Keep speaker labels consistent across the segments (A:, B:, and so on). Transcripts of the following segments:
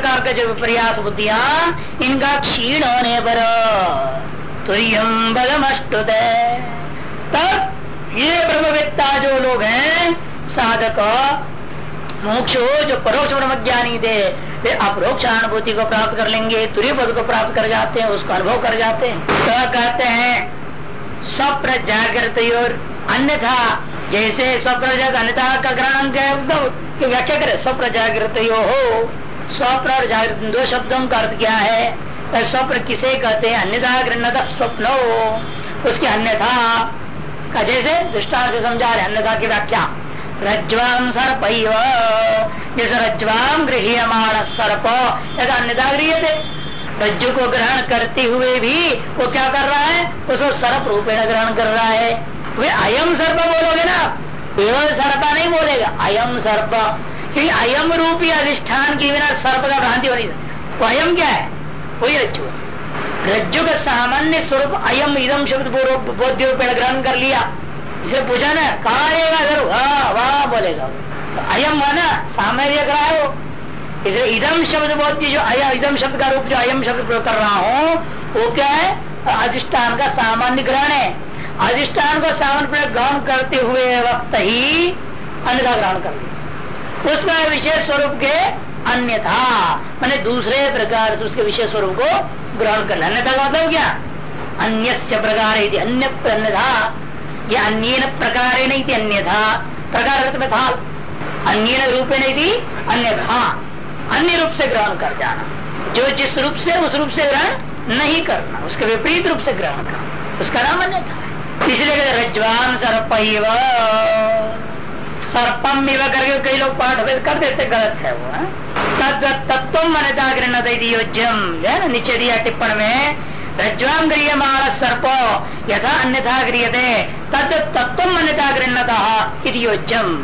A: प्रकार का जो विपर्यास बुद्धिया इनका क्षीण होने पर तुम बलमष्टुत। तब ये ब्रह्मवेत्ता जो लोग हैं, साधक, मोक्ष जो परोक्ष ब्रह्म ज्ञानी थे, वे अपरोक्ष अनुभूति को प्राप्त कर लेंगे तुरी पद को प्राप्त कर जाते हैं, उसका अनुभव कर जाते हैं। तो कहते हैं, स्वप्न जागृत और अन्यथा, जैसे स्वप्न जाग अन्यथा का ग्रहण व्याख्या करे, स्वप्न जागृत हो। स्वप्न और जागृत दो शब्दों का अर्थ क्या है? स्वप्न किसे कहते हैं? अन्यथा गृहता स्वप्न। उसकी अन्यथा का जैसे दृष्टान से समझा रहे अन्यथा की व्याख्या। रज्वाम सर्प जैसे रज्वाम गृहमाण सर्प। ऐसा अन्यथा गृह थे। रज्जु को ग्रहण करते हुए भी वो क्या कर रहा है? उसको सर्प रूपेण ग्रहण कर रहा है। वे अयम सर्प बोलोगे ना? केवल सर्पा नहीं बोलेगा। अयम सर्प। क्योंकि अयम रूपी अधिष्ठान के बिना सर्प का भ्रांति हो नहीं वो अयम क्या है? वही रज्जु रज्जु का सामान्य स्वरूप अयम इदम शब्द बोध्य रूपेण ग्रहण कर लिया। इसे पूछा ना, कहा रहेगा अगर वाह वाह बोलेगा। तो अयम है ना सामान्य ग्रह है इसे इदम शब्द बोध जो अय इदम शब्द का रूप जो अयम शब्द प्रयोग कर रहा हूँ, वो क्या है? अधिष्ठान का सामान्य ग्रहण है। अधिष्ठान को सामान्य प्रयोग ग्रहण करते हुए वक्त ही अन्यथा ग्रहण कर उसका विशेष स्वरूप के अन्यथा। मैंने दूसरे प्रकार से उसके विशेष स्वरूप को ग्रहण कर अन्यथा का मतलब क्या? अन्य प्रकार अन्य अन्यथा। या अन्य प्रकार नहीं थी अन्यथा। प्रकार में था। अन्य रूपे नहीं थी अन्यथा। अन्य रूप से ग्रहण कर जाना। जो जिस रूप से, उस रूप से ग्रहण नहीं करना। उसके विपरीत रूप से ग्रहण करना। उसका नाम अन्यथा इसलिए रज्वान सर्प सर्पम इव करके कई लोग पाठ भेद कर देते, गलत है वो तद तत्व मनता गृहण योज्यम है ना? नीचे दिया टिप्पण में रज्वाम गृहमाण सर्प, यथा अन्यथा गृहते तद तत्व गृहता योज्यम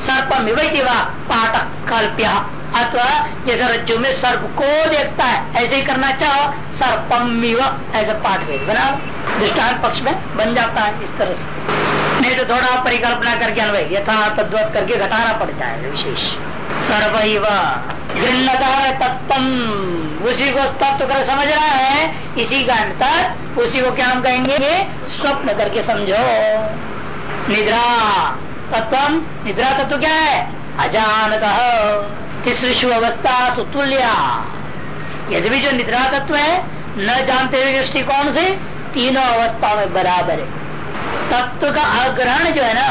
A: सर्पम वा पाठ कल्प्य अथवा जैसे रज्जु में सर्प को देखता है, ऐसे ही करना चाहो, सर्पम ऐसा पाठ भेद बना दृष्टान पक्ष में बन जाता है इस तरह से। नहीं तो थोड़ा परिकल्पना करके अनुभव यथा तद्वत करके घटाना पड़ता है विशेष। सर्व तत्व उसी को तत्व कर समझ रहा है, इसी का अंतर, उसी को क्या हम कहेंगे? स्वप्न करके समझो। निद्रा तत्व निद्रा तत्व क्या है? अजानत। तिसृषु अवस्था सुतुल्या। यदि भी जो निद्रा तत्व है, न जानते हुए दृष्टिकोण से, तीनों अवस्था में बराबर है। तत्व का अग्रहण जो है ना,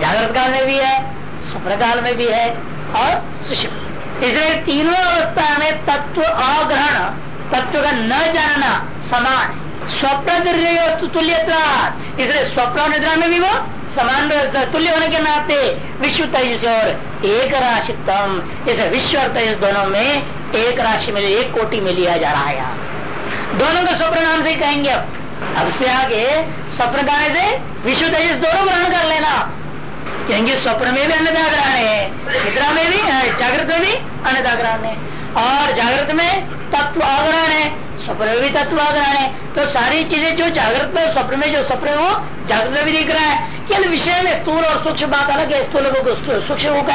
A: जागृत काल में भी है, स्वप्न काल में भी है और सुषुप्त इसलिए तीनों अवस्था में तत्व अग्रहण, तत्व का न जानना समान, स्वप्न तुल्य इसलिए स्वप्न निद्रा में भी वो समान तुल्य होने के नाते विश्व तेजस और एक राशि तम। इसे विश्व और तेजस दोनों में एक राशि में एक कोटि में लिया जा रहा है दोनों को स्वप्न नाम से कहेंगे अब अब से आगे स्वप्न गाने से विश्व तेजस दोनों ग्रहण कर लेना। क्योंकि स्वप्न में भी अन्यता ग्रहण है, निद्रा में भी जागृत में भी अन्यता ग्रहण है। और जागृत में तत्व आग्रहण है, स्वप्न में भी तत्व आग्रहण है। तो सारी चीज़ें जो जागृत में, स्वप्न में जो स्वप्न हो, जागृत में भी दिख रहा है। केवल विषय में स्थूल और सूक्ष्म बात अलग है, स्थूल सूक्ष्म का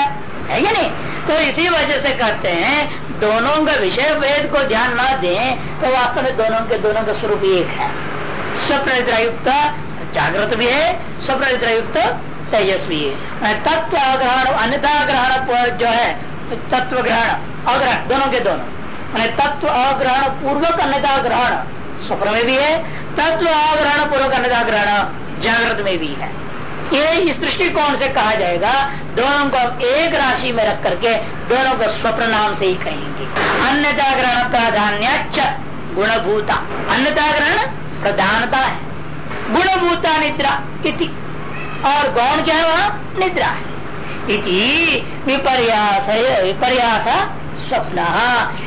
A: है या नहीं? तो इसी वजह से कहते हैं, दोनों का विषय वेद को ध्यान न दें तो वास्तव में दोनों के, दोनों का स्वरूप एक है। स्वप्न जागृत भी है स्वप्न युक्त तेजस्वी है। तत्व ग्रहण अन्यथा ग्रहण जो है तत्व ग्रहण अग्रहण, दोनों के दोनों। मैंने तत्व अग्रहण पूर्वक अन्यथा ग्रहण स्वप्न में भी है तत्व अग्रहण पूर्वक अन्यथा ग्रहण जागृत में भी है। ये इस दृष्टिकोण से कहा जाएगा, दोनों को एक राशि में रख करके दोनों को स्वप्न नाम से ही कहेंगे। अन्यथा ग्रहण प्राधान्य गुणभूता। अन्यथा ग्रहण प्रधानता है। गुणभूता निद्रा इति। और गौण क्या है वह? निद्रा है। इति विपर्यास विपर्यास स्वप्न।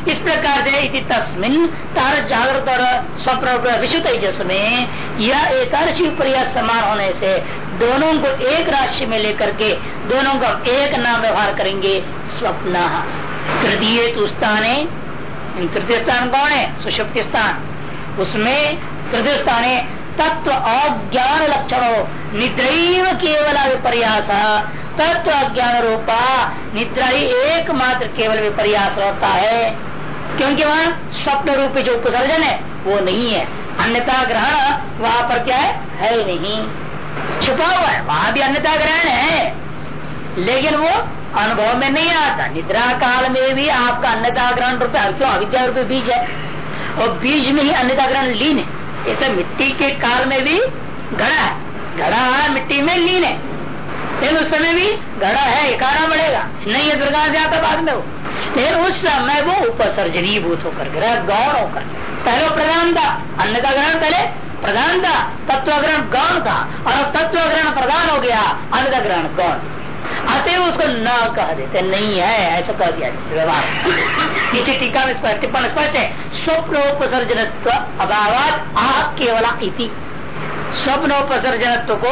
A: इस प्रकार से इति तस्मिन तार जागृत और स्वप्न विश्व तेजस में यह एकादशी विपर्यास समान होने से दोनों को एक राशि में लेकर के दोनों का एक नाम व्यवहार करेंगे स्वप्न। तृतीय तो स्थान। तृतीय स्थान कौन है? सुषुप्ति स्थान। उसमें तृतीय तत्व अज्ञान लक्षण निद्र केवल विपर्यास। तत्व अज्ञान रूपा निद्रा ही एकमात्र केवल विपर्यास होता है। क्योंकि वहाँ स्वप्न रूपी जो उपसर्जन है, वो नहीं है। अन्यता ग्रहण वहाँ पर क्या है? है नहीं। छुपा हुआ है, वहाँ भी अन्यता ग्रहण है। लेकिन वो अनुभव में नहीं आता। निद्रा काल में भी आपका अन्यता ग्रहण रूप क्यों अविद्या रूपी बीज है। और बीज में ही अन्यता ग्रहण लीन है। जैसे मिट्टी के काल में भी घड़ा है। घड़ा मिट्टी में लीन है। लेकिन उस समय भी घड़ा है इकारा बढ़ेगा। नहीं है दुर्गा से आता बाद में वो लेकिन उस समय वो उपसर्जनी भूत होकर ग्रह गौण होकर। पहले प्रधान था, अन्न का ग्रहण पहले प्रधान था तत्व ग्रहण गौण था। और तत्व ग्रहण प्रधान हो गया, अन्न का ग्रहण गौण। अतः उसको न कह देते, नहीं है, ऐसा कह दिया व्यवहार। नीचे टीका में स्पष्ट, टिप्पण स्पष्ट है। स्वप्नोपसर्जनत्व अभाव आ केवला इति। स्वप्नोपसर्जनत्व को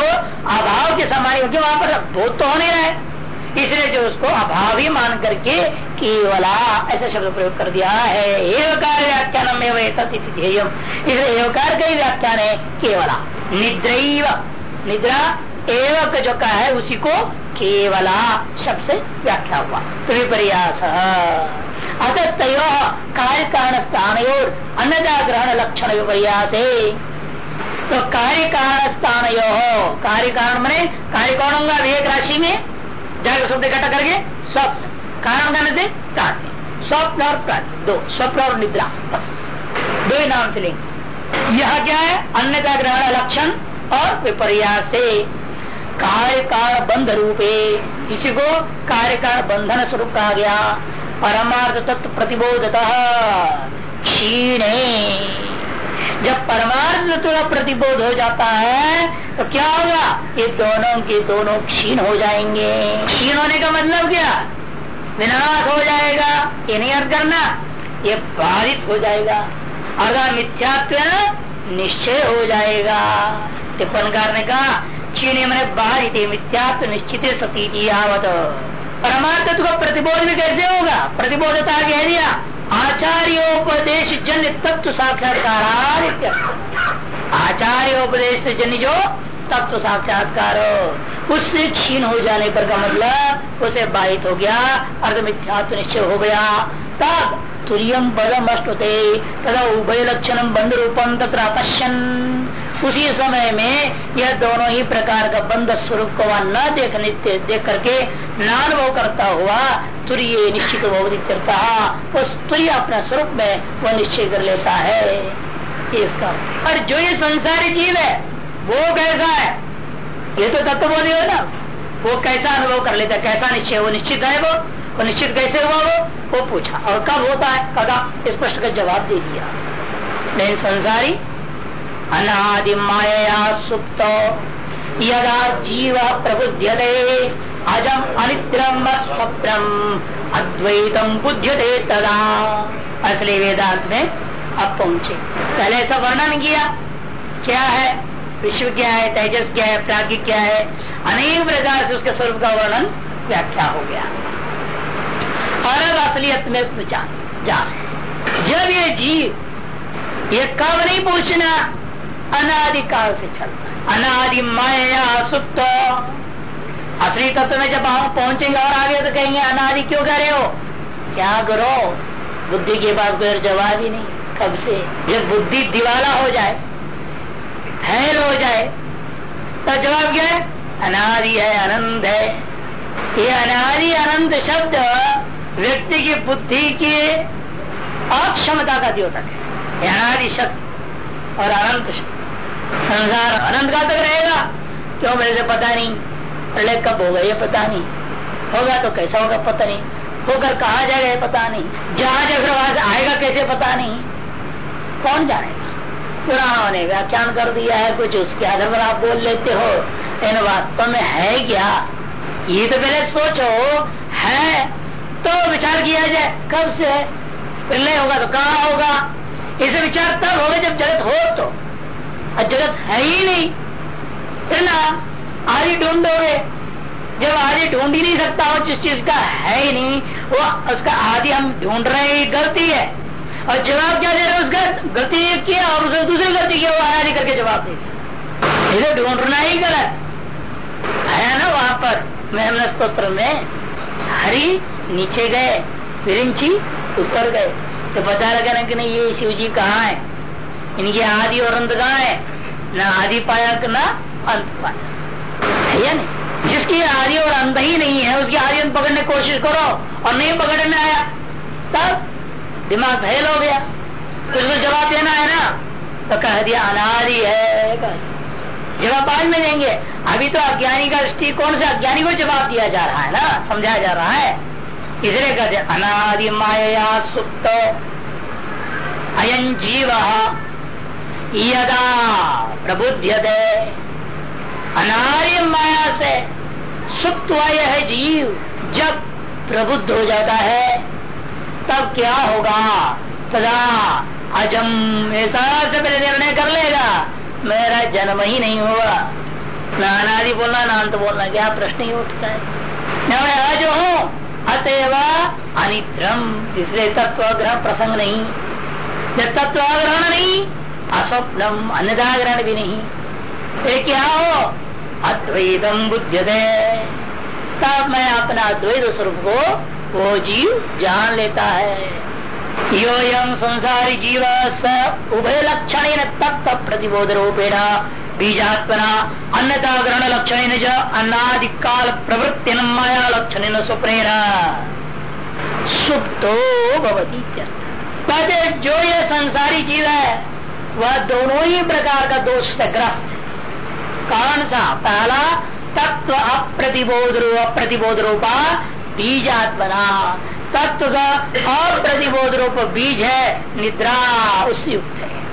A: अभाव के समान क्योंकि वहाँ पर बोध तो होने रहा है। इसलिए जो उसको अभाव ही मान करके केवला ऐसा शब्द प्रयोग कर दिया है। एवकार व्याख्यान में ध्येयम। इसलिए एवकार का ही व्याख्यान है, केवला। निद्रैव। निद्रा एवं जो का है, उसी को केवला शब्द से व्याख्या हुआ। तो विपर्यास अतः तय कार्य कारण स्थान और अन्नदा ग्रहण लक्षण विपर्यास तो कार्य कारण स्थान यो कार्य कारण मने कार्य कौन होगा एक राशि में जाकर शब्द इकट्ठा करके स्वप्न, कारण कहने से प्राप्ति, स्वप्न और प्राप्ति, दो, स्वप्न और निद्रा, बस, दो ही नाम से लेंगे। यह क्या है? अन्य का ग्रहण लक्षण और विपर्यास। कार्य काल बंध रूपे इसी को कार्य काल बंधन स्वरूप कहा गया। परमार्थ तत्व प्रतिबोधत क्षीण। जब परमार्थ तत्व का प्रतिबोध हो जाता है तो क्या होगा? ये दोनों के दोनों क्षीण हो जाएँगे। क्षीण होने का मतलब क्या? विनाश हो जाएगा। ये नहीं अर्थ करना, ये बाधित हो जाएगा। अगर मिथ्यात्व निश्चय हो जाएगा। टिप्पणकार ने कहा क्षीण मैंने बाधित मिथ्यात्व निश्चित सती आवत परमार्थ को प्रतिबोध भी कैसे होगा? प्रतिबोधता कह दिया। आचार्योपदेश जन तत्व साक्षात्कार आचार्योपदेश जन जो तत्व साक्षात्कार उससे क्षीण हो जाने पर का मतलब उसे बाधित हो गया अर्ध मिथ्यात्व निश्चय हो गया। तब तुरियम पदम अष्टते तथा उभय लक्षण बंद रूपम तथा पश्यन उसी समय में यह दोनों ही प्रकार का बंद स्वरूप को वह न देखने देख करके नानुभव करता हुआ तुरीय निश्चित करता। उस तुरीय अपने स्वरूप में वह निश्चय कर लेता है। इसका और जो ये संसारी जीव है, वो कैसा है? ये तो तत्व तत्वबोधि हो ना। वो कैसा अनुभव कर लेता कैसा निश्चय वो निश्चित है वो? निश्चित कैसे हुआ वो? वो पूछा। और कब होता है? कदा। स्पष्ट का जवाब दे दिया। लेकिन संसारी, अनादि माया सुप्त, यदा जीव प्रबुद्यते अजम अनिद्रम स्वप्नम, अद्वैतम बुद्ध्यते तदा। असली वेदांत में अब पहुँचे। पहले ऐसा वर्णन किया। क्या है? विश्व क्या है? तेजस क्या है? प्राज्ञ क्या है? अनेक प्रकार से उसके स्वरूप का वर्णन व्याख्या हो गया। अब असलियत में पूछा जा जब ये जीव, ये कब नहीं पूछना? अनादिकाल से चलता अनादि माया सुप्त। असली तत्व में जब हम पहुँचेंगे और आगे तो कहेंगे, अनादि क्यों कर रहे हो? क्या करो बुद्धि के पास कोई जवाब ही नहीं। कब से? जब बुद्धि दिवाला हो जाए, फैल हो जाए तो जवाब क्या है? अनादि है अनंत है। ये अनादि अनंत शब्द व्यक्ति की बुद्धि की अक्षमता का द्योतक है। अनादि शब्द और अनंत शब्द। संसार अनंत का तक रहेगा। क्यों मेरे से पता नहीं? प्रलय कब होगा ये पता नहीं। होगा तो कैसा होगा पता नहीं। होकर कहा जाएगा ये पता नहीं। जहाँ जगह वहाँ आएगा कैसे पता नहीं। कौन जानेगा? पुराणों ने व्याख्यान कर दिया है, कुछ उसके आधार पर आप बोल लेते हो। इन वास्तव में है क्या? ये तो पहले सोचो, है तो विचार किया जाए, कब से है? प्रलय होगा तो कहा होगा? इसे विचार तब होगा जब जगत हो तो। और जगत है ही नहीं। फिर ना आदि ढूंढोगे। जब आदि ढूंढ ही नहीं सकता हो जिस चीज़ का है ही नहीं, वो उसका आदि हम ढूंढ रहे हैं, गलती है। और जवाब क्या दे रहे उसका गलती किया और उसने दूसरी गलती किया वो आदि करके जवाब दे इसे ढूंढना ही गलत। है ना वहाँ पर मेहमन स्त्रोत्र में? हरि नीचे गए विरिंची ऊपर गए। तो पता लगा ना कि नहीं, ये शिव जी कहाँ है? इनके आदि और अंत कहाँ है? न आदि पाया न अंत पाया। है या नहीं? जिसकी आदि और अंत ही नहीं है, उसकी आदि अंत पकड़ने की कोशिश करो और नहीं पकड़ने आया, तब दिमाग फेल हो गया। तो उसको जवाब देना है ना? तो कह दिया, अनादि है। जवाब बाद में देंगे। अभी तो अज्ञानी का दृष्टिकोण से अज्ञानी को जवाब दिया जा रहा है ना? समझाया जा रहा है। इसलिए कहते अनादि माया सुप्त अयं जीव यदा प्रबुद्ध अनार्य माया से सुप्त यह जीव। जब प्रबुद्ध हो जाता है, तब क्या होगा? तदा अजम ऐसा से पहले निर्णय कर लेगा। मेरा जन्म ही नहीं हुआ। न अनादि बोलना ना अंत बोलना, क्या प्रश्न ही उठता है? मैं आज हूँ। अतएव अनिद्रम। इसलिए तत्व ग्रहण प्रसंग नहीं। जब तत्व ग्रहण नहीं, अस्वप्नम अन्यदा ग्रहण भी नहीं। क्या हो? अद्वैतम बुद्ध दे तब मैं अपना अद्वैत स्वरूप को वो जीव जान लेता है। यो यम संसारी जीव स उभय लक्षण तत्व प्रतिबोध रूपेण। बीजात्मना अन्यता ग्रहण लक्षण अन्नादिकाल प्रवृत्ति माया लक्षण स्वप्न सुप्तो भवती जो ये संसारी जीव है। वह दोनों ही प्रकार का दोष से ग्रस्त कौन सा पहला, तत्व अप्रतिबोध रूप अप्रतिबोध रूपा बीजात्मना। तत्व का अप्रतिबोध रूप बीज है, निद्रा उससे युक्त है।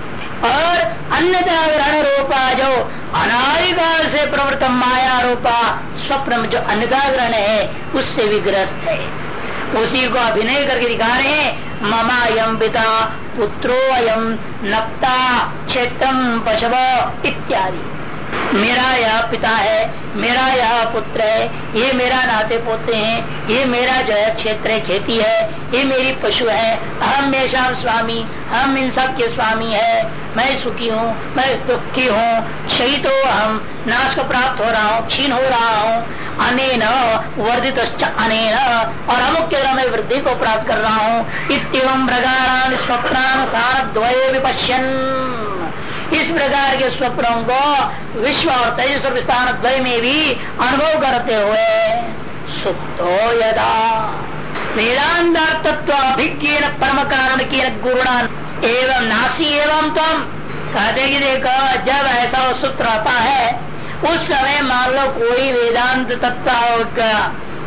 A: और अन्य ग्रहण रूपा जो अनादिकाल से प्रवृत्त माया रूपा स्वप्न जो अन्य ग्रहण है, उससे भी ग्रस्त है। उसी को अभिनय करके दिखा रहे हैं ममा यम पिता पुत्रो अयम नक्ता क्षेत्रम पशव इत्यादि। मेरा यह पिता है, मेरा यह पुत्र है, ये मेरा नाते पोते हैं, ये मेरा जो है क्षेत्र खेती है, ये मेरी पशु है। हम मेषा स्वामी, हम इन सब के स्वामी है। मैं सुखी हूँ, मैं दुखी हूँ। शहीद हो हम नाश को प्राप्त हो रहा हूँ, क्षीण हो रहा हूँ। अनेन वर्धित अनेन, और अमुक के मैं वृद्धि को प्राप्त कर रहा हूँ। इतम प्रकार स्वप्नानुसार द्वय विपश्यन। इस प्रकार के स्वप्नों को विश्व और तेजस विस्तार द्वय में भी अनुभव करते हुए सुप्तो यदा वेदांत तत्व अभिज्ञ परम कारण की गुरुणा एवं नासी एवं तम कहते कि देखो, जब ऐसा सूत्र आता है, उस समय मान लो कोई वेदांत तत्व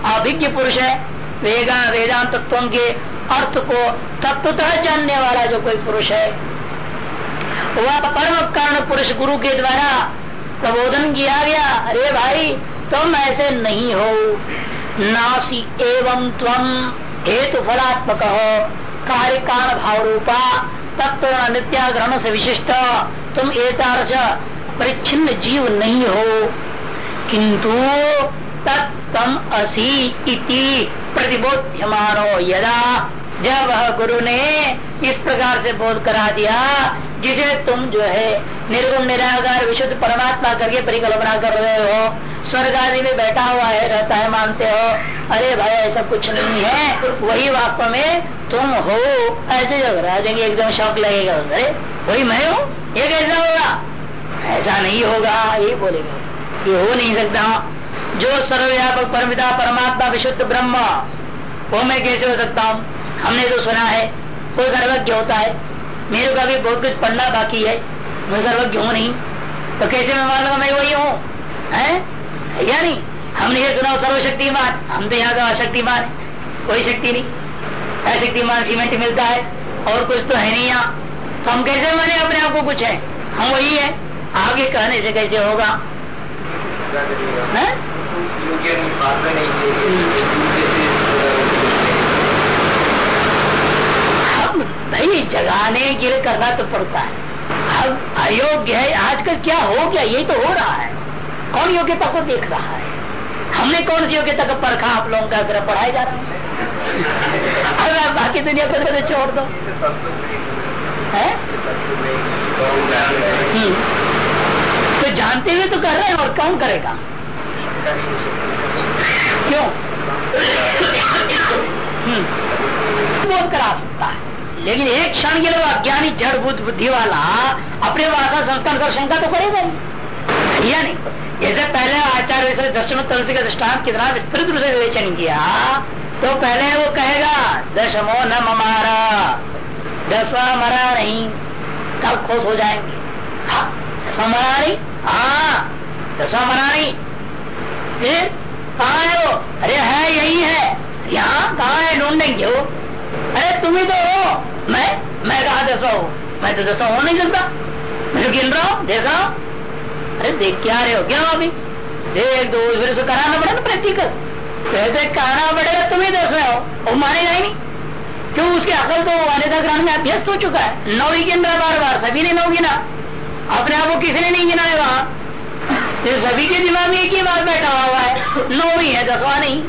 A: अभिज्ञ पुरुष है, वेगा वेदांत तत्वों के अर्थ को तत्वतः जानने वाला जो कोई पुरुष है वह परम कारण पुरुष गुरु के द्वारा प्रबोधन किया गया। अरे भाई, तुम ऐसे नहीं हो। नासी एवं तम हेतु फलात्मक हो। कार्य कारण भाव रूपा तत्व नित्याग्रहण से विशिष्ट। तुम एतार्श परिच्छिन्न जीव नहीं हो। किंतु तत्तम असी इति प्रतिबोध्यमानो यदा जब वह गुरु ने इस प्रकार से बोध करा दिया, जिसे तुम जो है निर्गुण, निराकार, विशुद्ध परमात्मा करके परिकल्पना कर रहे हो, स्वर्ग आदि में बैठा हुआ है, रहता है, मानते हो, अरे भाई, ऐसा कुछ नहीं है, वही वास्तव में तुम हो। ऐसे जब रह देंगे एकदम शौक लगेगा अरे, वही मैं हूँ? ये कैसा होगा? ऐसा नहीं होगा ये बोलेगा। ये हो नहीं सकता। जो सर्वव्यापक परमिता, परमात्मा, विशुद्ध ब्रह्म, वो मैं कैसे हो सकता हूँ? हमने तो सुना है, कोई सर्वज्ञ होता है, मेरे को अभी बहुत कुछ पढ़ना बाकी है, मैं सर्वज्ञ हूँ नहीं। तो कैसे मैं मान मैं वही हूँ? है? या नहीं? हमने ये सुना, सर्वशक्तिमान। हम तो यहाँ का अशक्तिमान। कोई शक्ति नहीं। अशक्तिमान सीमेंट मिलता है, और कुछ तो है नहीं यहाँ। तो हम कैसे माने अपने आप को कुछ है? हम वही है। आगे कहने से कैसे होगा? है? भाई जगाने के लिए करना तो पड़ता है। अब अयोग्य है, आजकल क्या हो गया? यही तो हो रहा है। कौन योग्यता को देख रहा है? हमने कौन सी योग्यता का परखा? आप लोगों का अगर पढ़ाया जा रहा है। अगर आप बाकी दुनिया को तो छोड़ दो। है? तो जानते हुए तो कर रहे हैं, और कौन करेगा? क्यों? बोध करा सकता है? लेकिन एक क्षण के लिए अज्ञानी, जड़ बुद्ध बुद्धि वाला अपने वासा संस्कार का शंका तो करेगा ही या नहीं? जैसे पहले आचार्य से दर्शन तुलसी का दृष्टांत कितना विस्तृत रूप से विवेचन किया तो पहले वो कहेगा, दशमो न ममारा दसवा मरा नहीं कब खुश हो जाएँगे। हाँ दसवा मरा नहीं? हाँ दसवा मरा नहीं। फिर कहा है वो? अरे है, यही है। यहाँ कहा है? ढूंढेंगे वो। अरे तुम ही तो हो। मैं मैं कहा दसवा हूँ मैं तो दसवा हो नहीं सकता। मैं तो गिन रहा हूँ, देख रहा हूँ। अरे देख क्या रहे हो, क्या अभी? देख दो, फिर उसको कराना पड़ेगा प्रैक्टिकल कहते कराना पड़ेगा तुम्हें देख रहे हो। वो मानेगा ही नहीं। क्यों? उसके अकल तो वालिदा ग्रहण में अभ्यस्त हो चुका है। नौ ही गिन रहा बार बार, सभी ने नौ गिना। अपने आप को किसी ने नहीं गिना है वहाँ सभी के दिमाग में एक ही बात बैठा हुआ है। नौ ही है दसवा नहीं।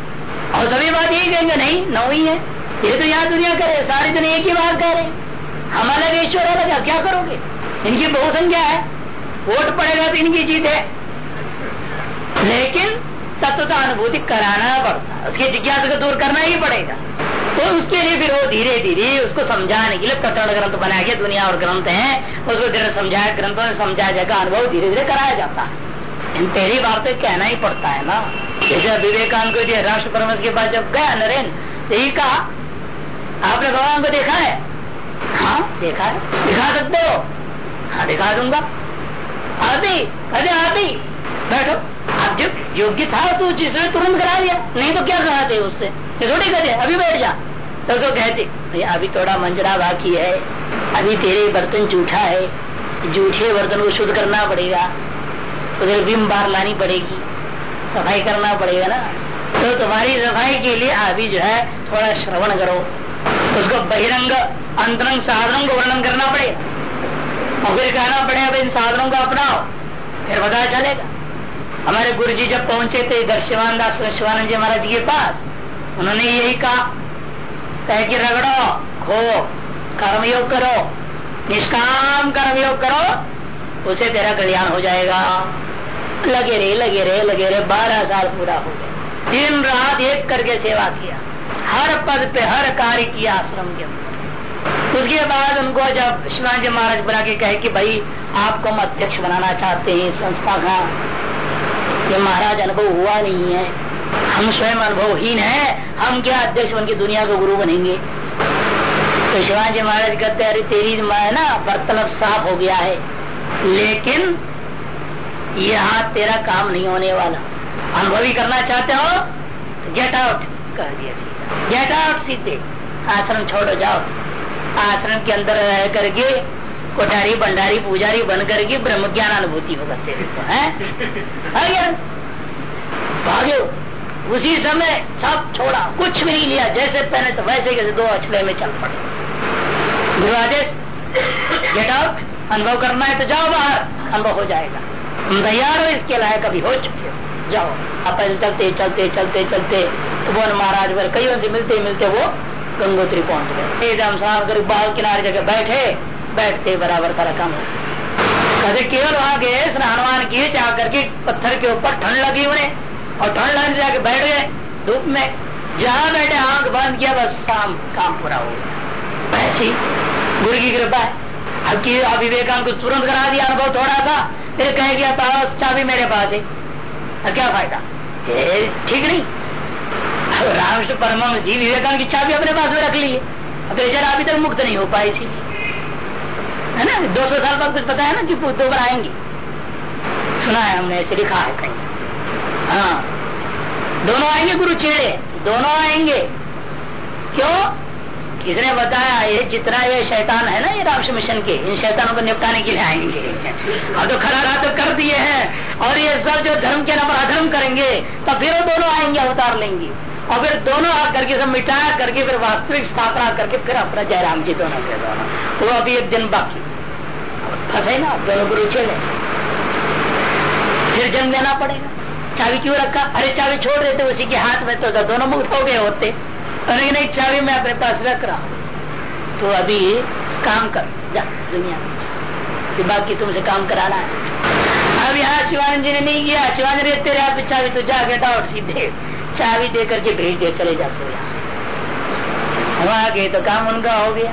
A: और सभी बात यही कहेंगे, नहीं नौ ही है। ये तो यहाँ दुनिया करे, सारी दुनिया एक ही बात कह रहे हम अलग ईश्वर अलग क्या करोगे? इनकी बहुसंख्या है। वोट पड़ेगा तो इनकी जीत है। लेकिन तत्व का अनुभूति कराना पड़ता है। उसकी जिज्ञासा को दूर करना ही पड़ेगा। तो उसके लिए फिर वो धीरे धीरे उसको समझाने के लिए प्रकरण ग्रंथ बनाया गया दुनिया और ग्रंथ है, उसको धीरे समझाया ग्रंथों में समझाया जाएगा अनुभव धीरे धीरे कराया जाता है। इन पहली बार तो कहना ही पड़ता है ना। जैसे विवेकानंद को राष्ट्र परमश के पास जब गया नरेन यही कहा आपने भगवान को देखा है। हाँ देखा है। दिखा सकते हो। हाँ दिखा दूँगा। आती कदे आती। बैठो। अब जब योग्य था तो जिसने तुरंत करा दिया नहीं तो क्या कराते उससे? थोड़ी कहते अभी बैठ जा। तो तो कहते अभी थोड़ा मंजरा बाकी है। अभी तेरे बर्तन जूठा है। जूठे बर्तन को शुद्ध करना पड़ेगा। उधर विम बार लानी पड़ेगी। सफ़ाई करना पड़ेगा ना? तो तुम्हारी सफ़ाई के लिए अभी जो है थोड़ा श्रवण करो। उसको बहिरंग अंतरंग साधनों को वर्णन करना पड़ेगा और फिर कहना पड़ेगा इन साधनों को अपनाओ, फिर पता चलेगा। हमारे गुरु जी जब पहुँचे थे, इधर दास शिवानंद जी महाराज के पास, उन्होंने यही कहा, कह कि रगड़ो, खो, कर्मयोग करो, निष्काम कर्मयोग करो, उसे तेरा कल्याण हो जाएगा। लगे रहे लगे रहे लगे रहे बारह साल पूरा हो गया दिन रात एक करके सेवा किया। हर पद पे हर कार्य किया आश्रम के अंदर। उसके बाद उनको जब शिवाजी महाराज बुला के कहे कि भाई, आपको हम अध्यक्ष बनाना चाहते हैं संस्था का। ये महाराज अनुभव हुआ नहीं है। हम स्वयं अनुभवहीन है। हम क्या अध्यक्ष बन दुनिया को गुरु बनेंगे? तो शिवाजी महाराज कहते अरे तेरी ना बर्तलब साफ़ हो गया है। लेकिन यहाँ तेरा काम नहीं होने वाला। अनुभवी करना चाहते हो? तो गेट आउट कह दिया सीधे आश्रम छोड़ो, जाओ। आश्रम के अंदर रह करके कोठारी, भंडारी, पुजारी बन करके ब्रह्म ज्ञान अनुभूति होगा तेरे को है? भाग्यो उसी समय सब छोड़ा। कुछ भी नहीं लिया। जैसे पहने तो वैसे कैसे दो अछले में चल पड़े। गुरु आदेश गेट आउट अनुभव करना है तो जाओ बाहर। अनुभव हो जाएगा। तैयार हो, इसके लायक अभी हो चुके हो। जाओ। आप चलते चलते चलते चलते वो महाराज फिर कईयों से मिलते मिलते वो गंगोत्री पहुँच गए। एकदम कर बाल किनारे जगह बैठे, बैठते बराबर सारा काम। कहते केवल वहाँ गए, स्नान किए चाह करके पत्थर के ऊपर ठंड लगी उन्हें, और ठंड लगने जाके बैठ गए धूप में। जहाँ बैठे, आँख बंद किया, बस शाम काम पूरा हो गया। ऐसी गुरु की कृपा है। अब की विवेकानंद को तुरंत करा दिया अनुभव थोड़ा सा। फिर कह गया चाबी मेरे पास है। क्या फ़ायदा? ठीक नहीं। रामकृष्ण परम जी विवेकानंद की चाबी अपने पास में रख ली अब बेचारा अभी तक मुक्त नहीं हो पाई थी। है ना? दो सौ साल बाद कुछ पता है ना कि दो बार आएँगे। सुना है हमने, ऐसे लिखा है कहीं। हाँ। दोनों आएँगे, गुरु चेड़े दोनों आएँगे। क्यों? किसने बताया, ये जितना ये शैतान है ना ये रामकृष्ण मिशन के? इन शैतानों को निपटाने के लिए आएँगे। अब तो खरा तो कर दिए हैं। और ये सब जो धर्म के नाम अधर्म करेंगे तो फिर वो दोनों आएँगे, अवतार लेंगे। और फिर दोनों आ करके सब मिटाया करके फिर वास्तविक स्थापना करके फिर अपना जयराम जी दोनों के दोनों तो अभी एक दिन बाकी। फंसे ना, दोनों गुरु चले फिर जन्म लेना पड़ेगा। चाबी क्यों रखा? अरे चाबी छोड़ देते, उसी के हाथ में तो दोनों मुक्त हो गए होते। अरे नहीं, चाबी मैं अपने पास रख रहा हूँ। तो अभी काम कर, जा, दुनिया। में बाकी तुमसे काम कराना है। अब यहाँ शिवानंद जी ने नहीं किया। शिवानंद ने तेरे आप चाबी तो जा गेट आउट सीधे चाबी दे करके भेज दिया, चले जाते हो यहाँ वहाँ गए तो काम उनका हो गया।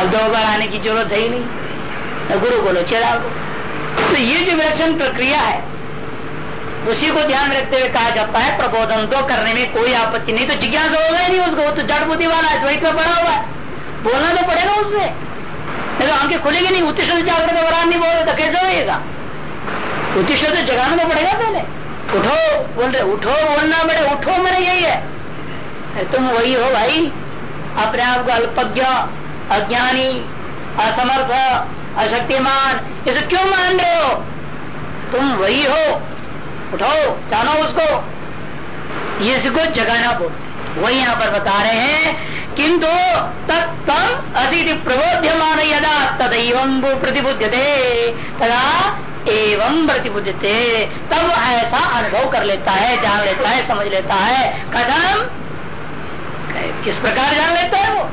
A: अब दो बार आने की ज़रूरत है ही नहीं। गुरु बोलो चेड़ा तो ये जो विलक्षण प्रक्रिया है उसी को ध्यान रखते हुए कहा जाता है, प्रबोधन तो करने में कोई आपत्ति नहीं तो जिज्ञासा होगा ही नहीं उसको तो जड़ बुद्धि वाला है द्वैत में पड़ा हुआ बोलना तो पड़ेगा उससे। नहीं तो आँखें खुलेगी नहीं उत्तिष्ठ जागृत वरान नहीं बोले तो कैसे होएगा? उत्तिष्ठ तो जगाना तो पड़ेगा पहले। उठो, बोल रहे, उठो, बोलना पड़े, उठो मेरे, यही है। तुम वही हो भाई। अपने आप को अल्पज्ञ, अज्ञानी, असमर्थ, अशक्तिमान, इसे क्यों मान रहे हो? तुम वही हो। उठो, जानो उसको। ये इसको जगाना बोल। वही यहाँ पर बता रहे हैं, किंतु तत्तम अतिथि प्रबोध्यमान यदा तदैव प्रतिबुद्धते तदा एवं प्रतिबुद्धते तब ऐसा अनुभव कर लेता है, जान लेता है, समझ लेता है। कदम किस प्रकार जान लेता है वो?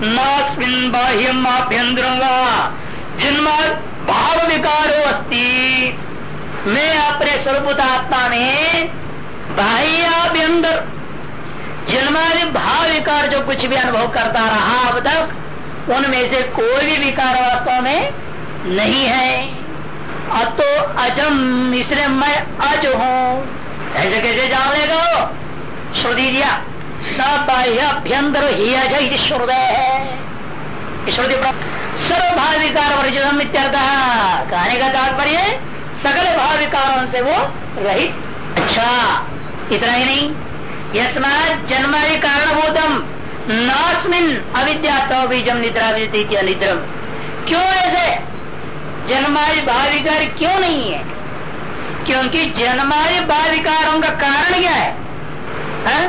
A: नस्मिन बाह्यम आभ्यंतर जिनमें भाव विकारो अस्ती। मैं अपने स्वरूप आत्मा में बाह्याभ्यंतर जन्मादि भाव विकार जो कुछ भी अनुभव करता रहा अब तक, उनमें से कोई भी विकार वास्तव में नहीं है। अतो अजम, इसलिए मैं अज हूँ। ऐसे कैसे जान लेगा श्रुति दिया, सबाह्य अभ्यंतर ही अजय श्रुदय है। श्रुति सर्व भाव विकार वर्जितम कहने का तात्पर्य? सकल भाव विकारों से वो रहित। अच्छा इतना ही नहीं। यस्मात जन्मादि कारणभूतम। नास्मिन अविद्या तो बीजम निद्रा निद्रम क्यों ऐसे? जन्मादि भाविकार क्यों नहीं है? क्योंकि जन्मादि भाविकारों का कारण क्या है, है?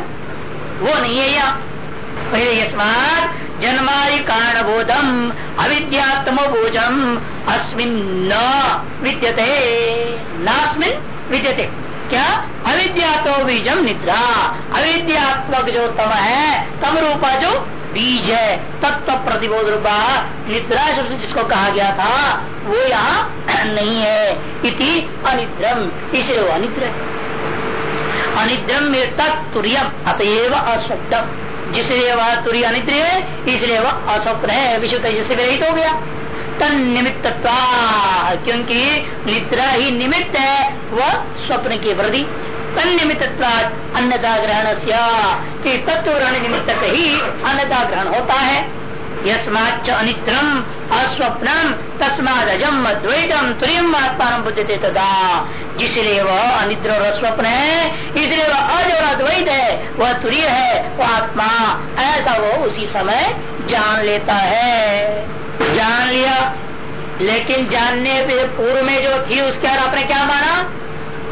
A: वो नहीं है यहाँ। पहले यस्मात जन्मादि कारणबोधम अविद्यात्म भोजम अस्मिन न विद्यते। नास्मिन विद्यते। क्या? अविद्या तो बीजम निद्रा। अविद्यात्मक जो तम है। तम रूपा जो बीज है। तत्व प्रतिबोध रूपा निद्रा शब्द जिसको कहा गया था, वो यहाँ नहीं है। इति अनिद्रम। इसे वो अनिद्र अनिद्रम में तत्तुर्यम। अतएव अस्वप्नम जिसलिए वह तुरी अनिद्र है, इसलिए वह अस्वप्न है विश्व तेजस से रहित हो गया। तन निमित्त क्योंकि निद्रा ही निमित्त है, वह स्वप्न की वृद्धि। तन निमित्त अन्नता ग्रहण से तत्व ग्रहण निमित्त ही अन्नता ग्रहण होता है। यस्माच अनित्रम, अस्वप्नम तस्माद अजम अद्वैतम तुरीम आत्मा बुद्धते तदा। जिसलिए वह अनिद्र और स्वप्न है, इसलिए वह अज और अद्वैत है, वह तुरीय है, वह आत्मा। ऐसा वो उसी समय जान लेता है। जान लिया, लेकिन जानने पे पूर्व में जो थी उसके बाद आपने क्या माना?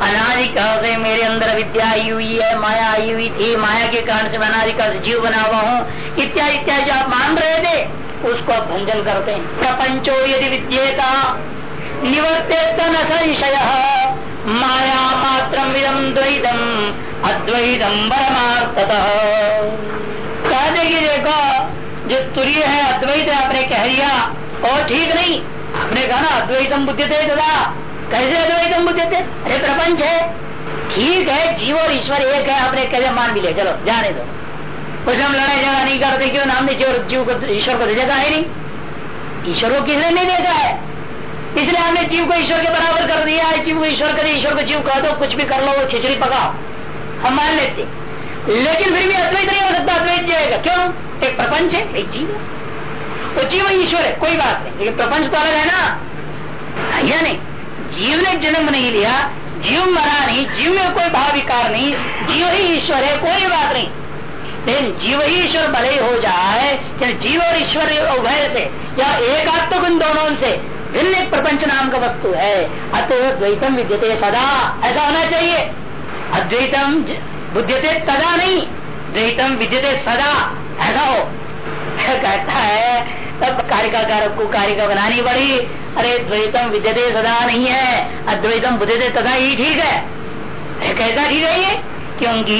A: अनादिकाल से मेरे अंदर विद्या आई हुई है, माया आई हुई थी, माया के कारण से मैं अनादिकाल से जीव बना हुआ हूँ। इत्यादि इत्यादि आप मान रहे थे, उसको आप भंजन करते हैं। प्रपंचो यदि विद्येता निवर्ते न संशय। माया मात्र विदम द्वैतम, अद्वैतम परमार्थ कह देगी देखो, जो तुरीय है, अद्वैत आपने कह दिया, और ठीक नहीं। आपने कहा ना, अद्वैतम बुद्धि दे दादा कैसे अद्वैतम बुद्धि थे अरे प्रपंच है। ठीक है, जीव और ईश्वर एक है, आपने कैसे मान भी ले चलो, जाने दो। कुछ हम लड़ाई झगड़ा नहीं करते, क्यों? नाम ने जीव जीव को ईश्वर को देखा है नहीं। ईश्वर को किसने नहीं देखा है? इसलिए हमने जीव को ईश्वर के बराबर कर दिया है। जीव को ईश्वर करे ईश्वर को जीव कह दो, कुछ भी कर लो खिचड़ी पकाओ। हम मान लेते लेकिन फिर भी अद्वैत नहीं हो सकता, अद्वैत जाएगा क्यों? एक प्रपंच है, एक जीव है। वो जीव ईश्वर है, कोई बात नहीं। लेकिन प्रपंच तो अलग है ना? या नहीं? जीव ने जन्म नहीं लिया, जीव मरा नहीं, जीव में कोई भाव विकार नहीं, जीव ही ईश्वर है, कोई बात नहीं। लेकिन जीव ही ईश्वर भले ही हो जाए कि जीव और ईश्वर उभय से, या एक आत्म उन दोनों से भिन्न एक प्रपंच नाम का वस्तु है। अतः द्वैतम विद्यते सदा, ऐसा होना चाहिए। अद्वैतम बुद्धते तदा नहीं, द्वैतम विद्यते सदा, ऐसा हो। कहता है तब कारिकाकारक को कारिका बनानी पड़ी। अरे द्वैतम विद्यते सदा नहीं है। अद्वैतम बुद्धते तदा ही ठीक है। कैसा ठीक है ये? क्योंकि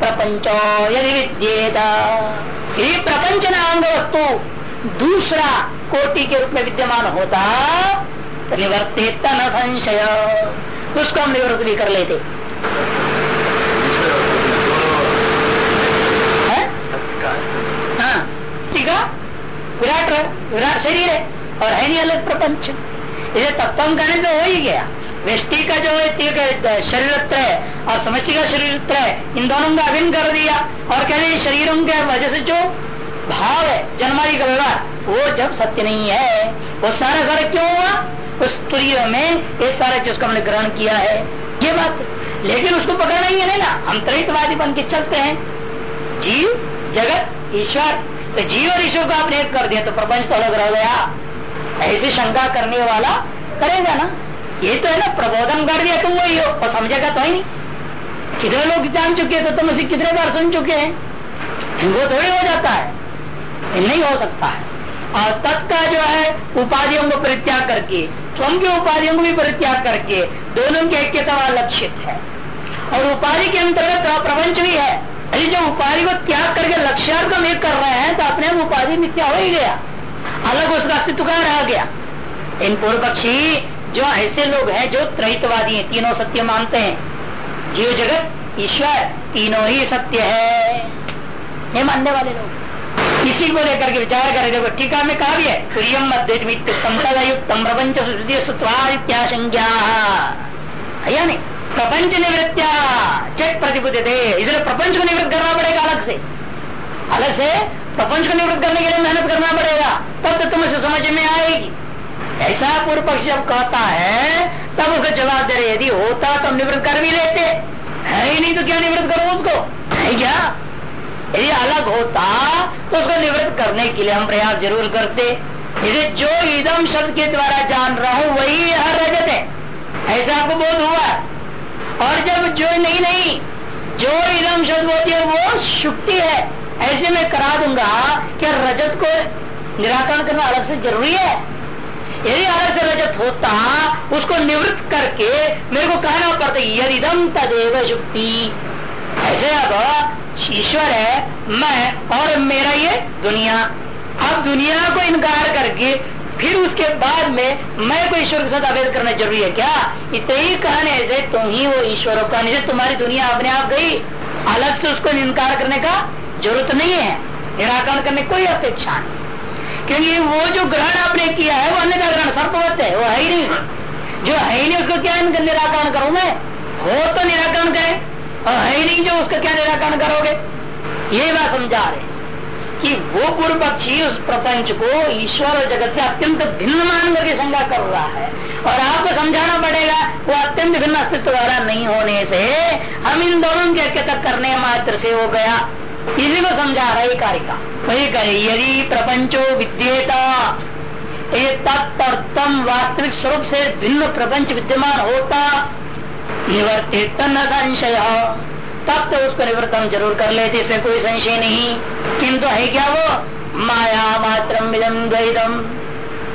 A: प्रपंचो यदि विद्येता यदि प्रपंच नाम वस्तु। दूसरा कोटि के रूप में विद्यमान होता तो निवर्ते न संशय। उसको हम निवृत्त भी कर लेते। हाँ ठीक है? विराट विराट शरीर है, और है नहीं अलग प्रपंच। इसे तत्व कहने तो हो ही गया। व्यष्टि का जो शरीर है, और समष्टि का शरीर है, इन दोनों का अभिन्न कर दिया। और कहते शरीरों के वजह से जो भाव है जन्मारी का व्यवहार, वो जब सत्य नहीं है, वो सारा सारा क्यों हुआ? उस तुरीय में ये सारा चीज़ को हमने ग्रहण किया है, ये बात। लेकिन उसको पकड़ना ही है ना हम त्रितवादी बन के चलते हैं। जीव, जगत, ईश्वर तो जीव और ईश्वर को आपने एक कर दिया तो प्रपंच तो अलग रह गया। ऐसी शंका करने वाला करेगा ना। ये तो है ना, प्रबोधन कर दिया तुम वही हो और समझेगा तो ही नहीं। कितने लोग जान चुके हैं तो तुम उसे कितने बार सुन चुके हैं? वो थोड़ी हो जाता है। नहीं हो सकता है। और तत्का जो है, उपाधियों को परित्याग करके स्वयं के उपाधियों को भी परित्याग करके, दोनों की ऐक्यता लक्षित है। और उपाधि के अंतर्गत प्रपंच भी है। अरे जो उपाधि को त्याग करके लक्ष्यार्थ कर रहे हैं तो अपने मिथ्या हो ही गया? अलग उसका अस्तित्व कहा रह गया? इन पूर्व पक्षी जो ऐसे लोग हैं, जो त्रहितवादी हैं, तीनों सत्य मानते हैं। जीव जगत, ईश्वर, तीनों ही सत्य है। ये मानने वाले लोग। इसी को लेकर के विचार करें देखो, टीका में कहा भी है सूर्यम अद्वैतम तदयुक्तम प्रपंच सुत्वादित्याशंज्ञा या नहीं? प्रपंच निवृत्तिया चेक प्रतिबुद्ध थे इसलिए प्रपंच को निवृत्त करना पड़ेगा अलग से। अलग से प्रपंच को निवृत्त करने के लिए मेहनत करना पड़ेगा, तब तो तुम्हें समझ में आएगी। ऐसा पूर्व पक्ष जब कहता है, तब उसका जवाब दे रहे, यदि होता तो हम निवृत्त कर भी लेते। है ही नहीं तो क्या निवृत्त करो उसको? है क्या? यदि अलग होता तो उसको निवृत्त करने के लिए हम प्रयास ज़रूर करते। यदि जो इदम शब्द के द्वारा जान रहा हूँ, वही हर रजत है। ऐसा आपको बोध हुआ। और जब जो नहीं नहीं जो इदम शब्द होती है, वो शुक्ति है। ऐसे मैं करा दूँगा क्या रजत को निराकरण करना अलग से ज़रूरी है। यदि अलग से रजत होता, उसको निवृत्त करके मेरे को कहना पड़ता यदि दम तदेव शुक्ति। ऐसे अब ईश्वर है, मैं और मेरा ये दुनिया। अब दुनिया को इनकार करके फिर उसके बाद में मैं को ईश्वर के साथ अभेद करना ज़रूरी है क्या? इतने ही कहने से तुम ही वो ईश्वर का नहीं तुम्हारी दुनिया अपने आप गई। अलग से उसको इनकार करने का ज़रूरत नहीं है। निराकरण करने कोई अपेक्षा नहीं। क्योंकि वो जो ग्रहण आपने किया है, वो अन्य ग्रहण सर्पवत है, वो है ही नहीं। जो है ही नहीं, उसको क्या निराकरण करूँ मैं? हो तो निराकरण करे, और है ही नहीं, जो उसका क्या निराकरण करोगे? ये बात समझा रहे कि वो पूर्व पक्षी उस प्रपंच को ईश्वर और जगत से अत्यंत भिन्न मान करके शंका कर रहा है। और आपको समझाना पड़ेगा, वो अत्यंत भिन्न अस्तित्व वाला नहीं होने से हम इन दोनों के तक करने मात्र से हो गया। इसी को समझा रहा है का वही कहे, यदि प्रपंचो विद्येता तत्म वास्तविक स्वरूप से भिन्न प्रपंच विद्यमान होता, निवर्तित न संशय। तब तो उसको निवृत्त हम ज़रूर कर लेते, इसमें कोई संशय नहीं। किंतु है क्या वो? माया मात्र मिदम द्वैतम।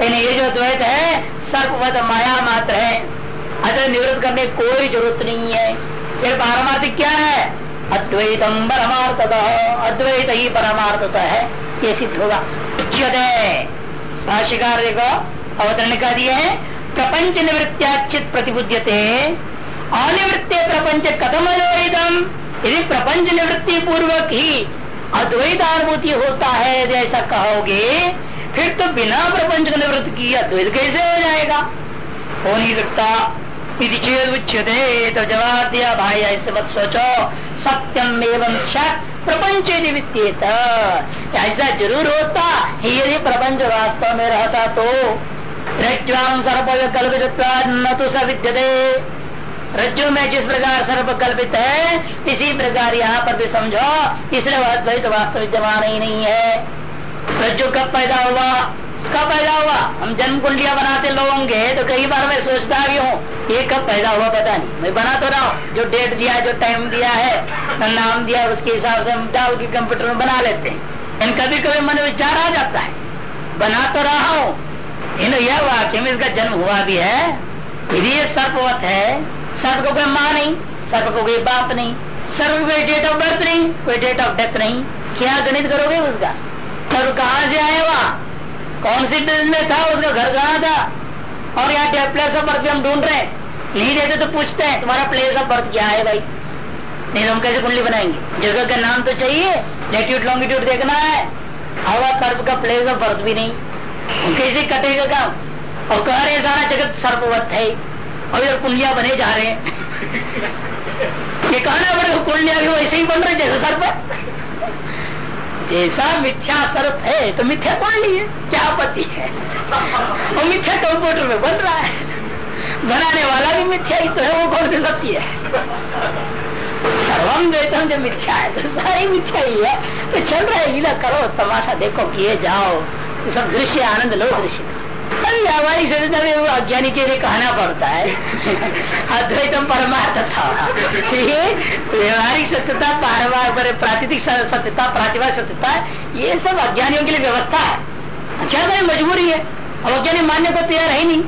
A: ये जो द्वैत है, सर्ववत माया मात्र है। अतः निवृत्त करने कोई ज़रूरत नहीं है। फिर पारमार्थिक क्या है? अद्वैतम परमार्थत। अद्वैत ही परमार्थत है। ये सिद्ध होगा। उच्चते भाष्यकार देखो, अवतरण का दिए है, प्रपंच निवृत्तियाचित प्रतिबुद्धते अनिवृत्ति प्रपंच कथम अद्वैतम यदि प्रपंच निवृत्ति पूर्वक ही अद्वैत अनुभूति होता है, जैसा कहोगे, फिर तो बिना प्रपंच निवृत्त की अद्वैत कैसे हो जाएगा? हो नहीं सकता। उच्चते तो जवाब दिया, भाई, ऐसे मत सोचो। सत्यम एवं प्रपंच निमित्त ऐसा ज़रूर होता यदि प्रपंच वास्तव में रहता तो सर्प कल्पित न तो सविद्यते रज्जु में जिस प्रकार सर्प कल्पित है, इसी प्रकार यहाँ पर भी समझो, इसलिए अद्वैत वास्तव विद्यमान ही नहीं है। रज्जु कब पैदा हुआ? कब पैदा हुआ? हम जन्म कुंडिया बनाते लोगों तो कई बार मैं सोचता भी हूँ, ये कब पैदा हुआ पता नहीं। मैं बना तो रहा हूँ, जो डेट दिया जो टाइम दिया है नाम दिया उसके हिसाब से हम जाओ की कंप्यूटर में बना लेते हैं। इन कभी कभी मन विचार आ जाता है। बना तो रहा हूँ। इन यह वाक्य में इसका जन्म हुआ भी है यदि ये सर्पवत है। सर्प को कोई माँ नहीं सर्प को कोई बाप नहीं सर्प कोई डेट ऑफ़ बर्थ नहीं, कोई डेट ऑफ़ डेथ नहीं। क्या गणित करोगे उसका? सर्व कहाँ से आया वहाँ कौन सी दिन में था उसका घर कहाँ था? और यहाँ प्लेस ऑफ़ बर्थ भी हम ढूंढ रहे हैं। नहीं देते तो पूछते हैं, तुम्हारा प्लेस ऑफ़ बर्थ क्या है भाई? नहीं तो हम कैसे कुंडली बनाएँगे? जगह का नाम तो चाहिए लेट्यूड लॉन्गिट्यूड देखना है। हवा, सर्प का प्लेस ऑफ़ बर्थ भी नहीं। कैसे कटेगा काम? और कह रहे सारा जगत सर्पवत है? और कुंडलिया बने जा रहे हैं। ये कहना बड़े कुंडलिया भी वैसे ही बन रहे जैसे सर्प। जैसा मिथ्या सर्प है तो मिथ्या कुंडली है? क्या आपत्ति है? और मिथ्या कंप्यूटर में बन रहा है। बनाने वाला भी मिथ्या ही तो है, वो कौन सी सत्य है? सर्वम वेतन जो मिथ्या है तो सारी मिथ्या ही है। तो चल रहा है, लीला करो, तमाशा देखो, किए जाओ। तो सब दृश्य आनंद लो, दृश्य व्यावहारिक सत्यता में वो अज्ञानी के लिए कहना पड़ता है। अद्वैतम परमार्थ था। व्यवहारिक सत्यता प्राकृतिक सत्यता प्रातिभाषिक सत्यता, ये सब अज्ञानियों के लिए व्यवस्था है। क्या करें मजबूरी है। अब अज्ञानी मानने को तैयार है नहीं।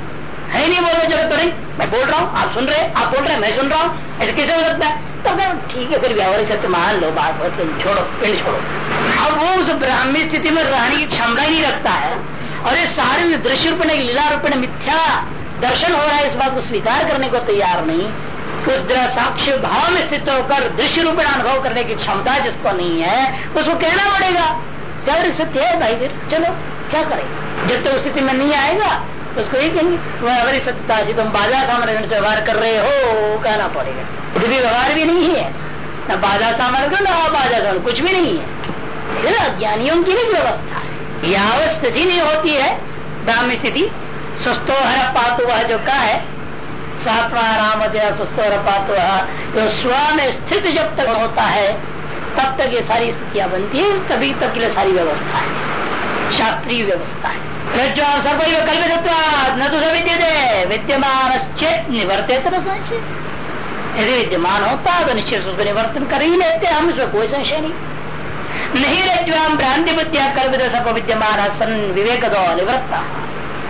A: है नहीं बोलो ज़रूरत तो नहीं। मैं बोल रहा हूँ, आप सुन रहे आप बोल रहे हैं, मैं सुन रहा हूँ। ऐसे कैसे हो सकता है? तो अगर ठीक है, फिर व्यवहारिक सत्य मान लो, बात छोड़ो पिंड छोड़ो। अब वो उस ब्राह्मी स्थिति में रहने की क्षमता ही नहीं रखता है। और ये सारे दृश्य रूप में लीला रूप में मिथ्या दर्शन हो रहा है, इस बात को स्वीकार करने को तैयार नहीं। उस साक्ष्य भाव में स्थित होकर दृश्य रूप में अनुभव करने की क्षमता जिसको नहीं है, उसको कहना पड़ेगा। क्या सत्य है भाई फिर, चलो, क्या करें? जब तक तो स्थिति में नहीं आएगा, उसको ये कहेंगे तुम्हारी सत्ता जी तुम बाज़ार सामने से व्यवहार कर रहे हो, कहना पड़ेगा। भी व्यवहार भी नहीं है, न बाधा करो न बाधा कुछ भी नहीं है। अज्ञानियों की भी व्यवस्था है। यह स्थिति नहीं होती है। ब्राह्म स्थिति। स्वस्थो हर पातु वह जो का है सातवा राम स्वस्थो हर पातु जो स्व में स्थित जब तक होता है, तब तक ये सारी स्थितियाँ बनती है, तभी तक के लिए सारी व्यवस्था है। शास्त्रीय व्यवस्था है। न तो सविद्य विद्यमान निवर्ते यदि विद्यमान होता तो निश्चित निवर्तन कर ही लेते हम, इसमें कोई संशय नहीं। नहीं रज्जुआम भ्रांति बुद्धिया कल्पित सब विद्यमान सन विवेक दो निवृत्ता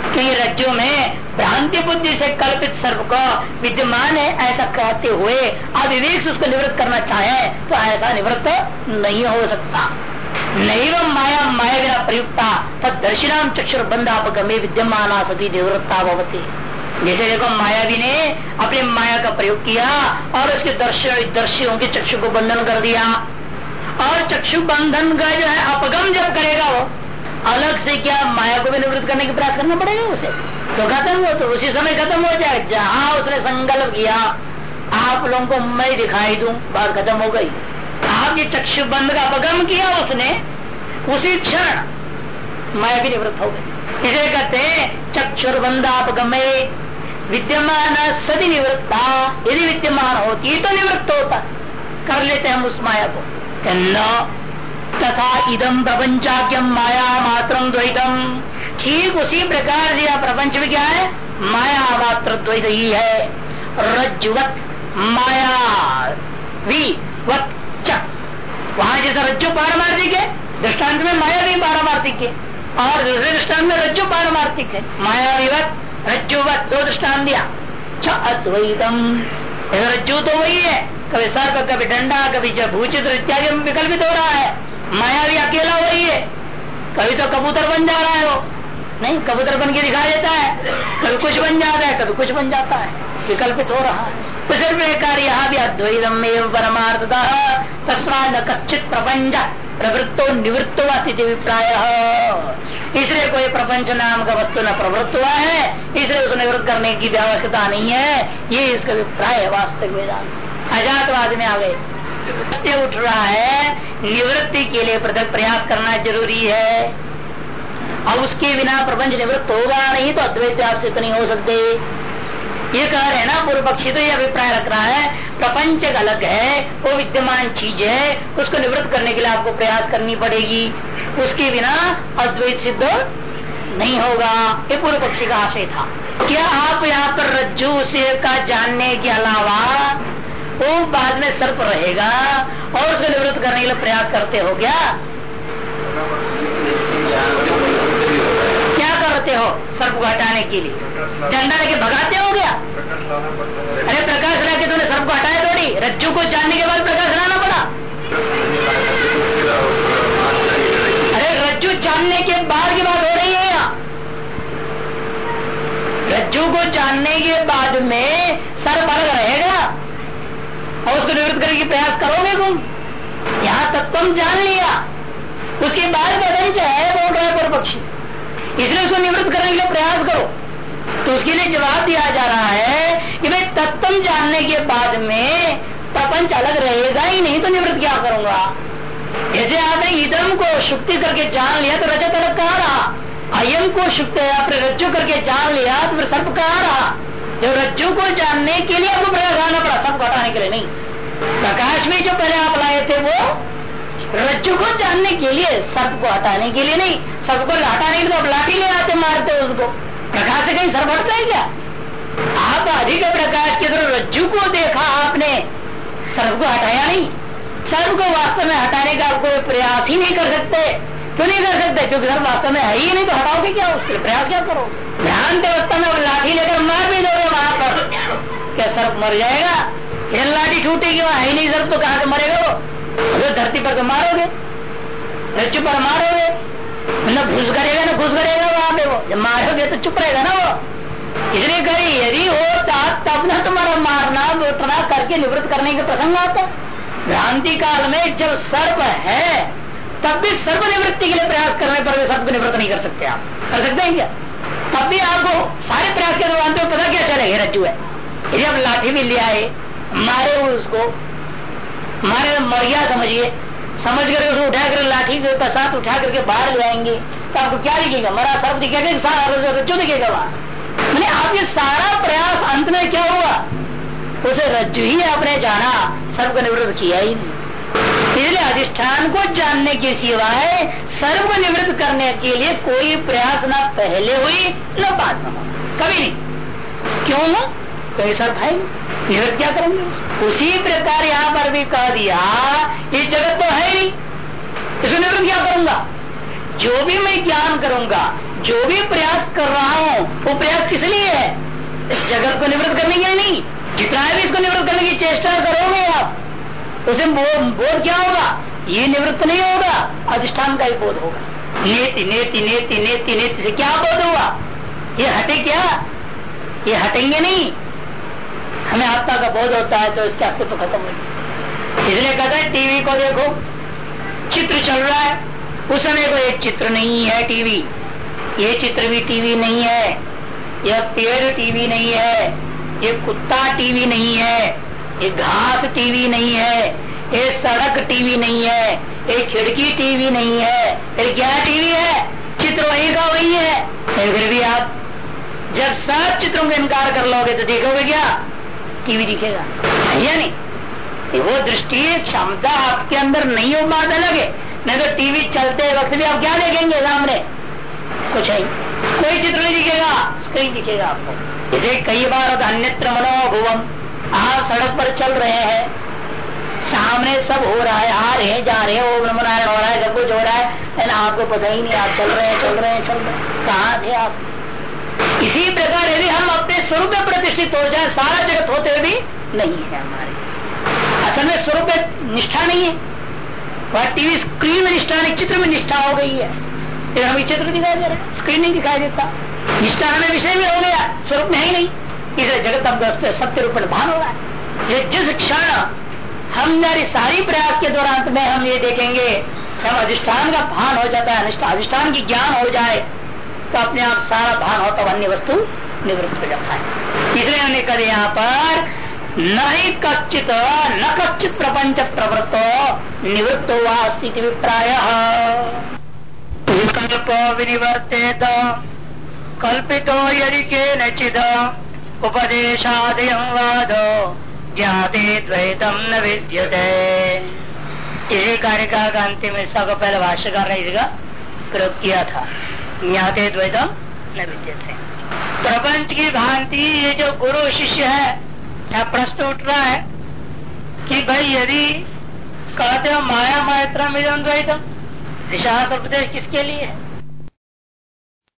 A: क्योंकि रज्जु में भ्रांति बुद्धि से कल्पित सर्व को विद्यमान है, ऐसा कहते हुए अविवेक से उसको निवृत्त करना चाहे तो ऐसा निवृत्त नहीं हो सकता। नहीं माया माया बिना प्रयुक्ता तद दर्शिनाम चक्षुर बंधापगमे विद्यमान सती निवृत्ता भवती। जैसे देखो मायावी ने अपने माया का प्रयोग किया और उसके दर्शियों के चक्षु को बंधन कर दिया। और चक्षु बंधन का जो है अपगम जब करेगा वो, अलग से क्या माया को भी निवृत्त करने की प्रयास करना पड़ेगा उसे? तो खत्म हो तो उसी समय खत्म हो जाए। जहाँ उसने संकल्प किया, आप लोगों को मैं दिखाई दू, बात खत्म हो गई। आपके चक्षु बंद का अपगम किया उसने, उसी क्षण माया भी निवृत्त हो गई। इसे कहते चक्षुर्बंध अपगमे, विद्यमान सदी निवृत्ता। यदि विद्यमान होती तो निवृत्त होता। कर लेते हम उस माया को। तथा इदम प्रपंचाक्यम माया मात्र द्वैतम। ठीक उसी प्रकार से यह प्रपंच भी क्या है माया मात्र द्वैत ही है। रज्जुवत माया भी वत वहाँ जैसा रज्जु पारमार्थिक है, दृष्टांत में माया भी पारमार्थिक है। और दूसरे दृष्टांत में रज्जु पारमार्थिक है। माया विवत, रज्जुवत, दो दृष्टान दिया। अद्वैतम। रज्जु तो वही है। कभी सर्प, कभी डंडा, कभी भूचित्र इत्यादि विकल्पित हो रहा है। माया भी अकेला वही है। कभी तो कबूतर बन जा रहा है वो। नहीं, कबूतर बन के दिखा देता है। कभी कुछ बन जाता है, कभी कुछ बन जाता है। विकल्पित हो रहा है। फिर प्रकार यहाँ भी अद्वैतम एवं परमार्थ तस्मा न कच्चित प्रपंच। प्रवृत्तो निवृत्त हुआ स्थिति अभिप्राय इसलिए कोई प्रपंच नाम का वस्तु न प्रवृत्त हुआ है, इसलिए उसको निवृत्त करने की आवश्यकता नहीं है। ये इसका अभिप्राय है वास्तविक वेदांत। अजातवाद में आ गए उठ रहा है, निवृत्ति के लिए पृथक प्रयास करना ज़रूरी है। और उसके बिना प्रपंच निवृत्त होगा नहीं तो अद्वैत आपसे तो नहीं हो सकते। ये कह रहे हैं ना, पूर्व पक्षी तो ये अभिप्राय रख रहा है, प्रपंच अलग है, वो विद्यमान चीज़ है, उसको निवृत्त करने के लिए आपको प्रयास करनी पड़ेगी। उसके बिना अद्वैत सिद्ध नहीं होगा। ये पूर्व पक्षी का आशय था। क्या आप यहाँ पर रज्जु से का जानने के अलावा वो बाद में सर्प रहेगा और उसको निवृत्त करने के लिए प्रयास करते हो क्या? क्या करते हो सर्प को हटाने के लिए? डंडा लेके भगाते हो? गया। अरे प्रकाश ला के तुमने सर्प को हटाया थोड़ी। रज्जू को जानने के बाद प्रकाश लाना पड़ा। अरे रज्जू जानने के बाद की बात हो रही है यहाँ। रज्जु को जानने के बाद में सर्प अलग रहेगा और उसको निवृत्त करने की प्रयास करोगे तुम। यहाँ तक तुम जान लिया। उसके बाद बदंश है बोल रहा है पक्षी। इसलिए उसको निवृत्त करने के लिए प्रयास करो। तो उसके लिए जवाब दिया जा रहा है कि भाई तत्व जानने के बाद में प्रपंच अलग रहेगा ही नहीं तो निवृत्त क्या करूँगा? जैसे आपने इधम को शुक्ति करके जान लिया तो रजत अलग कहा रहा अयम को शुक्ति आपने रज्जु करके जान लिया तो फिर सर्प कहा रहा जब रज्जु को जानने के लिए आपको प्रयास आना पड़ा सर्प हटाने के लिए नहीं। प्रकाश में जो पहले आप लाए थे वो रज्जु को जानने के लिए, सर्प को हटाने के लिए नहीं। सर्प को हटाने के लिए तो आप लाठी ले आते, मारते उसको। प्रकाश कहीं सर्प हटता है क्या? आप अधिक प्रकाश के द्वारा रज्जु को देखा आपने सर्प को हटाया नहीं। सर्प को वास्तव में हटाने का आप कोई प्रयास ही नहीं कर सकते। क्यों नहीं कर सकते? क्योंकि सर्प वास्तव में है ही नहीं तो हटाओगे क्या उसके प्रयास क्या करो? भ्रांत अवस्था में लाठी लेकर मार भी दोगे वहाँ पर। क्या सर्प मर जाएगा? फिर लाठी छूटेगी वहाँ है ही नहीं सर्प तो कहाँ से मरेगा वो? अगर धरती पर तो मारोगे, रज्जु पर मारोगे। न घुस करेगा, ना घुस करेगा जब मारोगे तो चुप रहेगा ना वो? इसलिए कही, यदि हो तब न तुम्हारा मारना उठना करके निवृत्त करने के प्रसंग आता। भ्रांति काल में जब सर्प है, तब भी सर्व निवृत्ति के लिए प्रयास करने पर भी सर्प निवृत्त नहीं कर सकते आप। कर सकते हैं क्या? तब भी आपको सारे प्रयास के दौरान तो पता क्या चलेगा रज्जु है। यदि आप लाठी भी ले आए, मारे उसको, मारे मर गया समझिए समझ कर उसको उठा कर लाठी के साथ उठा करके बाहर ले आएँगे तो आपको क्या दिखेगा? मरा सर्प दिखेगा रज्जु दिखेगा वहाँ। मैंने आप ये सारा प्रयास अंत में क्या हुआ? उसे रज्जु ही आपने जाना सर्व को निवृत्त किया ही नहीं। इसलिए अधिष्ठान को जानने की सिवाय सर्व को निवृत्त करने के लिए कोई प्रयास ना पहले हुई, न बाद में कभी नहीं। क्यों सर्प है निवृत्त क्या करेंगे? उसी प्रकार यहाँ पर भी कह दिया ये जगत तो है नहीं। इसको निवृत्त क्या करूँगा? जो भी मैं ज्ञान करूँगा, जो भी प्रयास कर रहा हूँ, वो प्रयास किस लिए है? जगत को निवृत्त करने लिए नहीं। जितना भी इसको निवृत्त करने की चेष्टा करोगे आप उसे बोध क्या होगा? ये निवृत्त नहीं होगा, अधिष्ठान का ही बोध होगा। नेति नेति नेति नेति नेति से क्या बोध होगा? ये हटे क्या? ये हटेंगे नहीं। हमें आत्मा का बोध होता है तो इसके अस्तित्व खत्म हो इसलिए कहते हैं, टीवी को देखो, चित्र चल रहा है, उस समय को एक चित्र नहीं है टीवी। ये चित्र भी टीवी नहीं है, यह पेड़ टीवी नहीं है, ये कुत्ता टीवी नहीं है, ये घास टीवी नहीं है, ये सड़क टीवी नहीं है, ये खिड़की टीवी नहीं है फिर क्या टीवी है? चित्र वही का वही है। फिर भी आप जब सब चित्रों का इनकार कर लोगे तो देखोगे क्या? टीवी दिखेगा। या नहीं? वो दृष्टि क्षमता आपके अंदर नहीं हो बात अलग है। नहीं तो टीवी चलते वक्त भी आप क्या देखेंगे सामने? कुछ है कोई चित्र नहीं दिखेगा। स्क्रीन दिखेगा आपको। इसे कई बार अन्यत्र मनोभुवम आप सड़क पर चल रहे हैं। सामने सब हो रहा है, आ रहे हैं, जा रहे हैं। ओम हो रहा है, सब कुछ हो रहा है। आपको पता ही नहीं, आप चल रहे हैं, चल रहे हैं, चल रहे हैं। कहा थे आप? इसी प्रकार यदि हम अपने स्वरूप में प्रतिष्ठित हो जाए, सारा जगत होते हुए भी नहीं है हमारे। असल में स्वरूप निष्ठा नहीं है। वह टीवी स्क्रीन में निष्ठा नहीं, चित्र में निष्ठा हो गई है। फिर हमें चित्र दिखाई दे रहा है स्क्रीन नहीं दिखाई देता। निष्ठा हमें विषय में हो गया, स्वरूप में है नहीं। इसे जगत अब सत्य रूप में भान हो रहा है। जिस क्षण हम सारी प्रयास के दौरान में हम ये देखेंगे हम अधिष्ठान का भान हो जाता है अधिष्ठान की ज्ञान हो जाए तो अपने आप सारा भान होता तो अन्य वस्तु निवृत्त हो जाता है। इसलिए हमने कहा यहाँ पर न ही कश्चित, न कश्चित प्रपंच प्रवृत्तो, निवृत्त हुआ स्थिति विप्राय विकल्प विनिवर्तेत, कल्पितो यदि के नचिद उपदेशादय वाद, ज्ञाते द्वैतम न विद्यते। इसी कार्य का अंतिम हिस्सा को पहले भाष्यकार ने इसका प्रयोग किया था। ज्ञाते द्वैतम न विद्यते। प्रपंच की भांति ये जो गुरु शिष्य है यहाँ प्रश्न उठ रहा है कि भाई यदि कहते हो माया मात्रा मिलन द्वैतम दिशा उपदेश किसके लिए है?